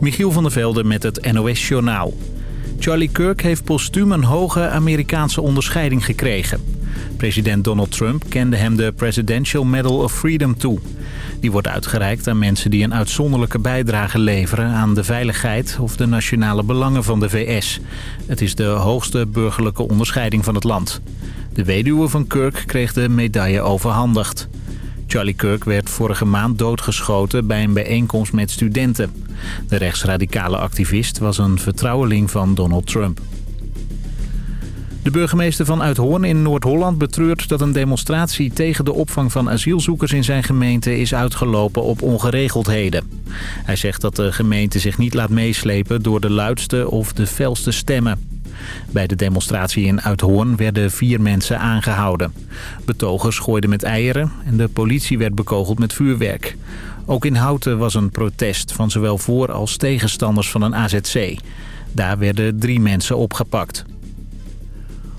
Michiel van der Velde met het NOS-journaal. Charlie Kirk heeft postuum een hoge Amerikaanse onderscheiding gekregen. President Donald Trump kende hem de Presidential Medal of Freedom toe. Die wordt uitgereikt aan mensen die een uitzonderlijke bijdrage leveren... aan de veiligheid of de nationale belangen van de VS. Het is de hoogste burgerlijke onderscheiding van het land. De weduwe van Kirk kreeg de medaille overhandigd. Charlie Kirk werd vorige maand doodgeschoten bij een bijeenkomst met studenten. De rechtsradicale activist was een vertrouweling van Donald Trump. De burgemeester van Uithoorn in Noord-Holland betreurt dat een demonstratie tegen de opvang van asielzoekers in zijn gemeente is uitgelopen op ongeregeldheden. Hij zegt dat de gemeente zich niet laat meeslepen door de luidste of de felste stemmen. Bij de demonstratie in Uithoorn werden vier mensen aangehouden. Betogers gooiden met eieren en de politie werd bekogeld met vuurwerk. Ook in Houten was een protest van zowel voor- als tegenstanders van een AZC. Daar werden drie mensen opgepakt.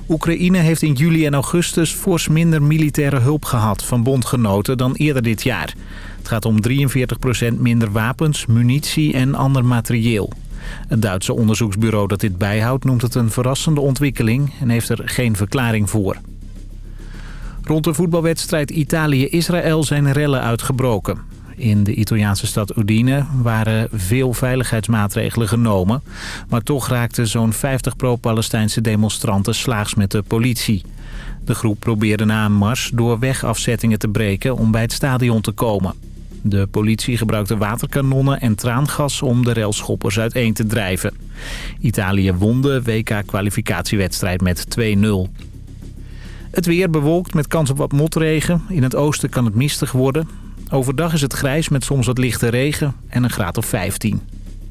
Oekraïne heeft in juli en augustus fors minder militaire hulp gehad van bondgenoten dan eerder dit jaar. Het gaat om 43% minder wapens, munitie en ander materieel. Het Duitse onderzoeksbureau dat dit bijhoudt noemt het een verrassende ontwikkeling en heeft er geen verklaring voor. Rond de voetbalwedstrijd Italië-Israël zijn rellen uitgebroken. In de Italiaanse stad Udine waren veel veiligheidsmaatregelen genomen. Maar toch raakten zo'n 50 pro-Palestijnse demonstranten slaags met de politie. De groep probeerde na een mars door wegafzettingen te breken om bij het stadion te komen. De politie gebruikte waterkanonnen en traangas om de railschoppers uiteen te drijven. Italië won de WK-kwalificatiewedstrijd met 2-0. Het weer bewolkt met kans op wat motregen. In het oosten kan het mistig worden. Overdag is het grijs met soms wat lichte regen en een graad of 15.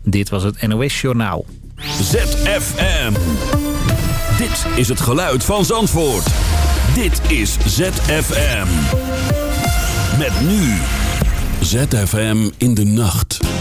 Dit was het NOS Journaal. ZFM. Dit is het geluid van Zandvoort. Dit is ZFM. Met nu. ZFM in de nacht.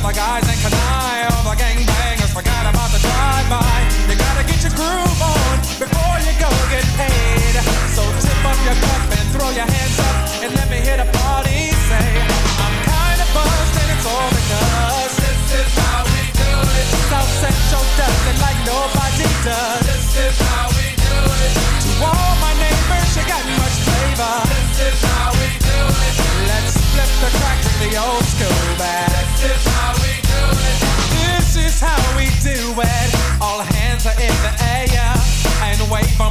for guys and can I? All the gangbangers forgot about the drive-by. You gotta get your groove on before you go get paid. So tip up your cup and throw your hands up and let me hear the party say, I'm kinda buzzed and it's all because this is how we do it. South Central does it like nobody does.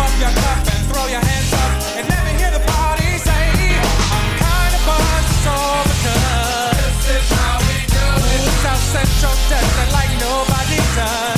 up your cup and throw your hands up and let me hear the party say, I'm kind of buzzed, it's. This is how we do it. South Central does it like nobody does.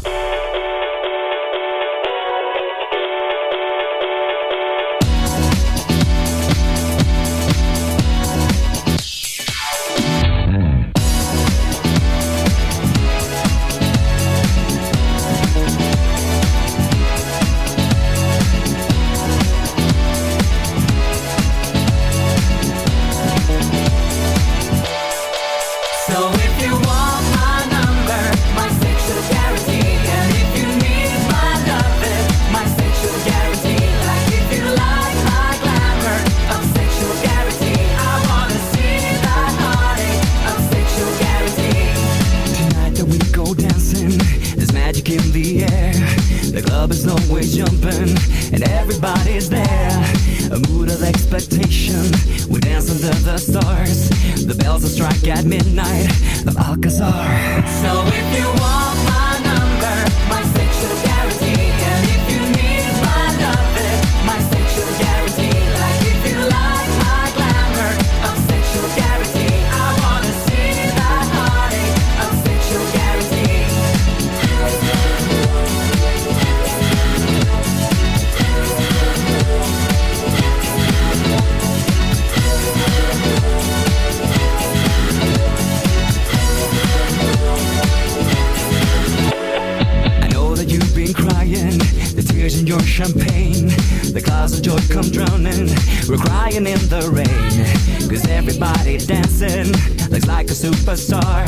superstar.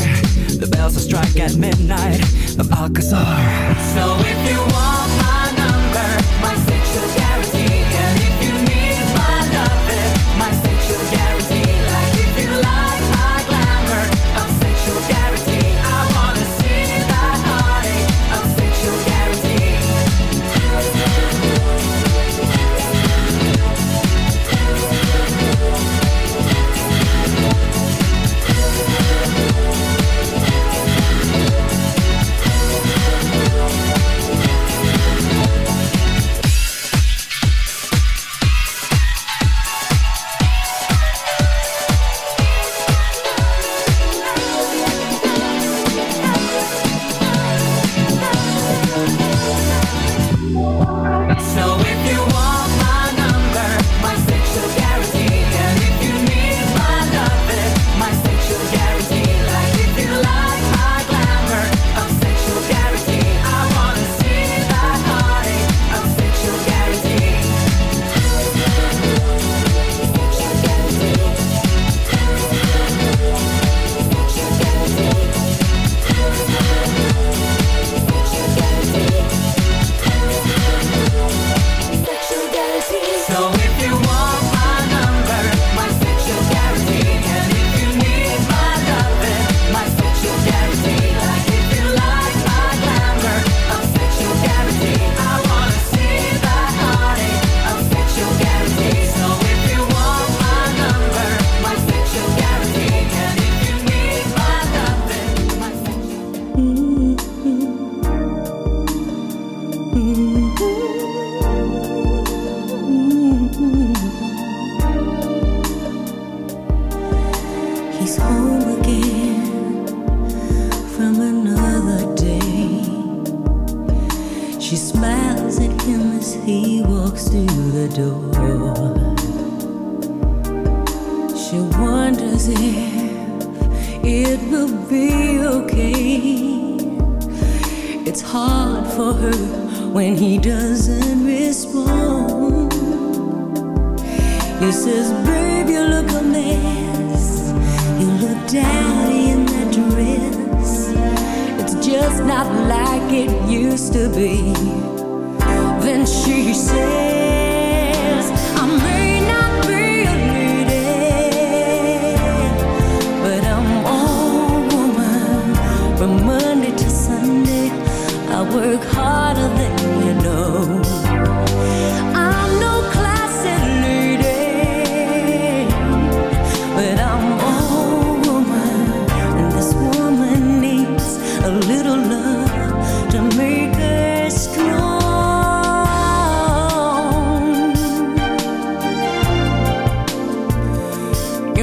The bells will strike at midnight. The Alcazar. So if you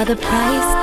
The price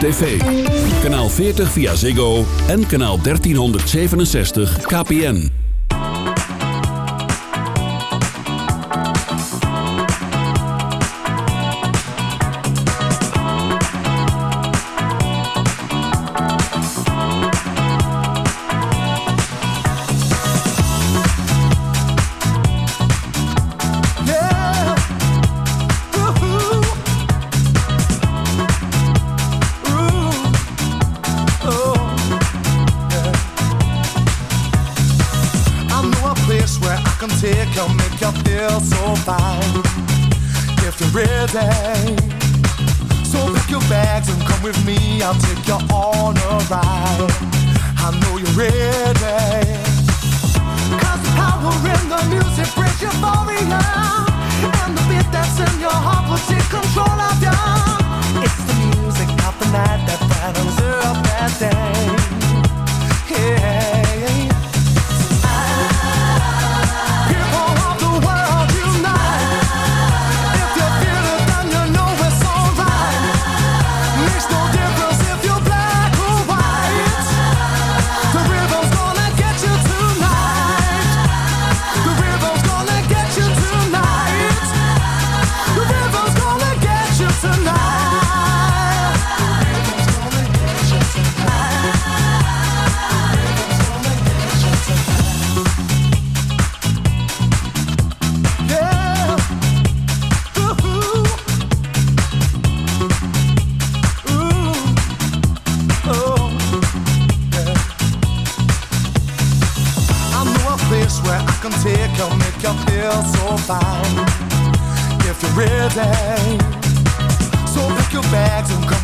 tv. Kanaal 40 via Ziggo en kanaal 1367 KPN.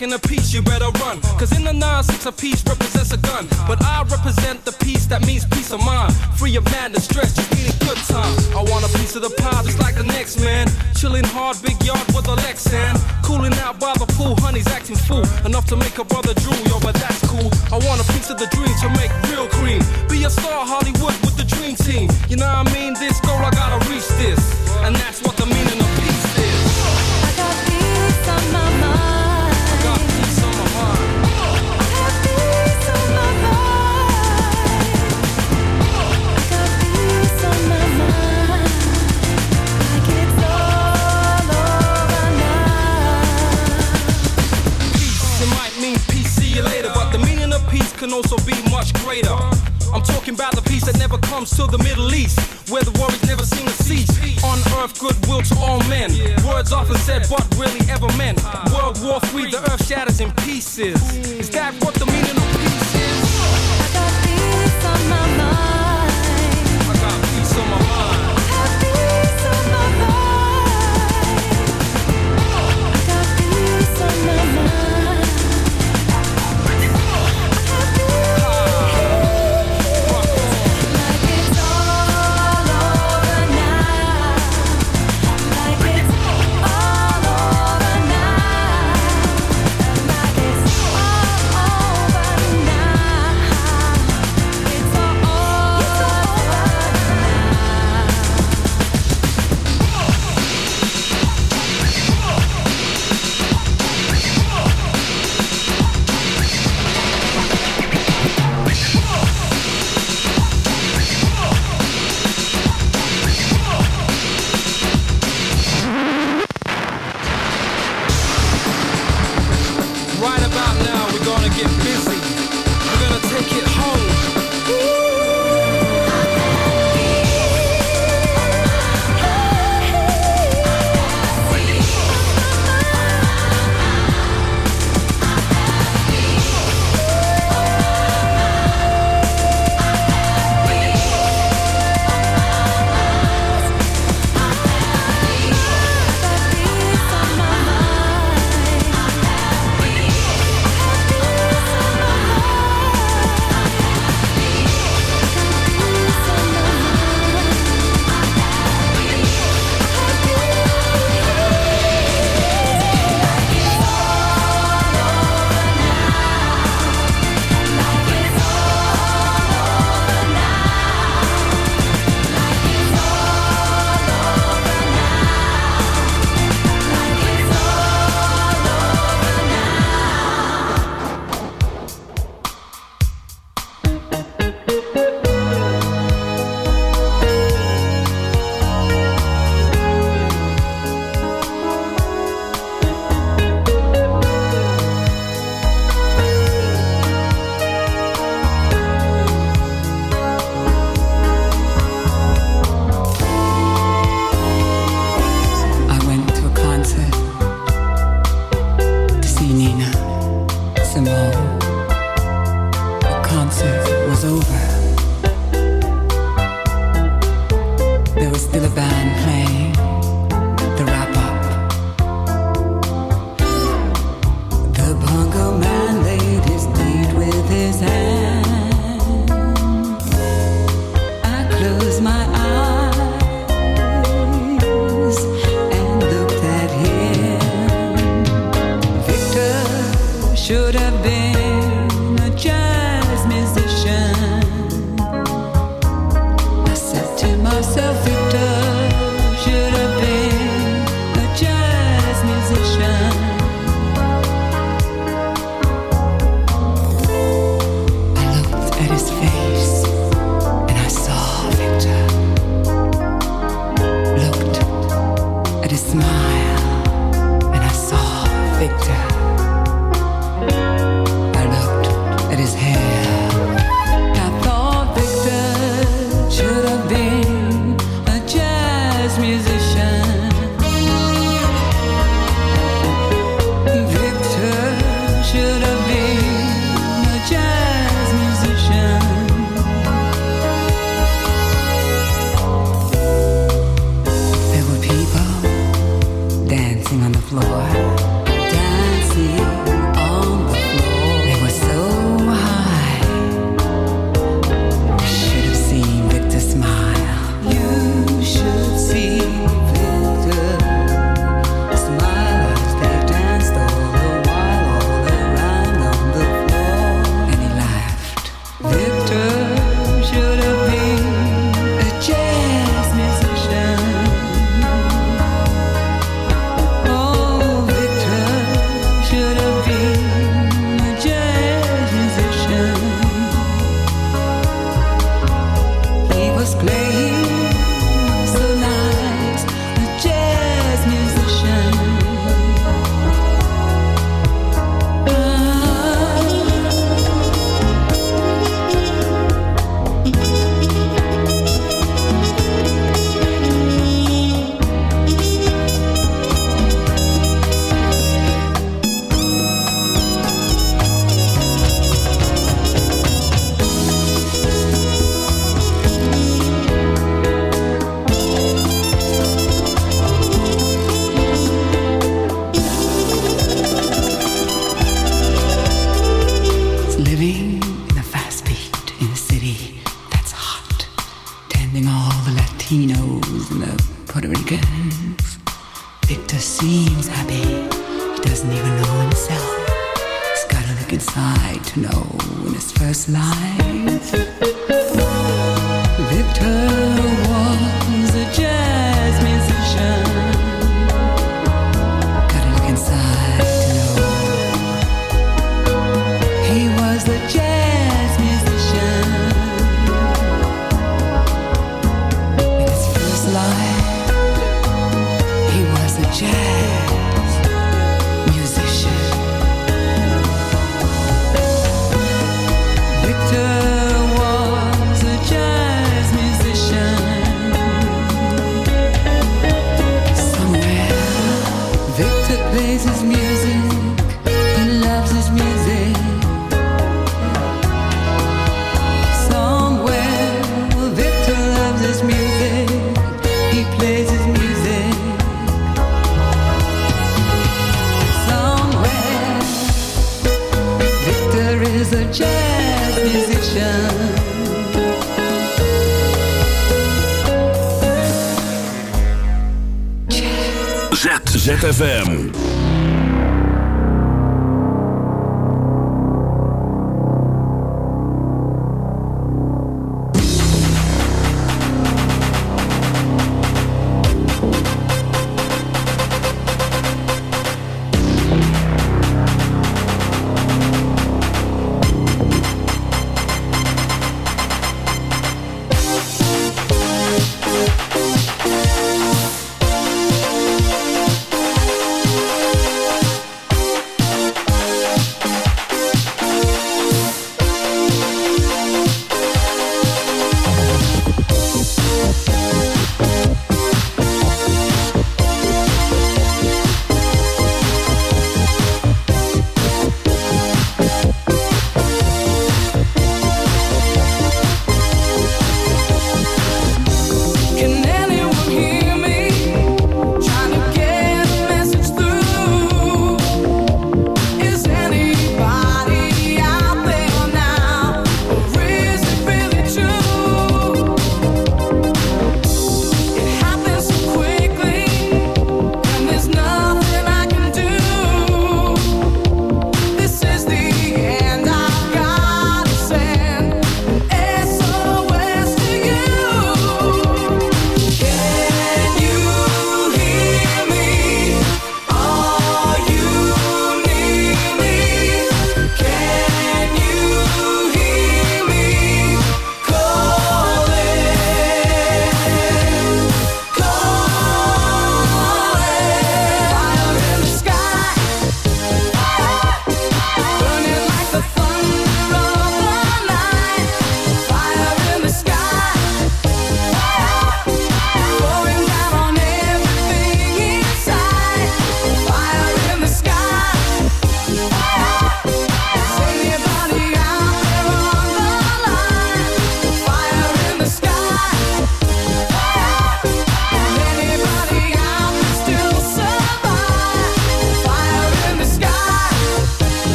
lacking a piece, you better run. Cause in the 9 6 a piece represents a gun. But I represent the piece that means peace of mind. Free of madness, stress,